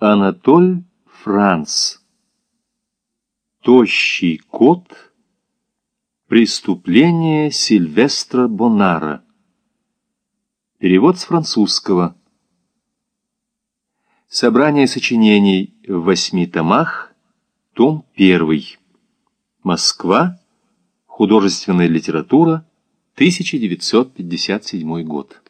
Анатоль Франц. Тощий кот. Преступление Сильвестра Бонара. Перевод с французского. Собрание сочинений в восьми томах. Том первый. Москва. Художественная литература. 1957 год.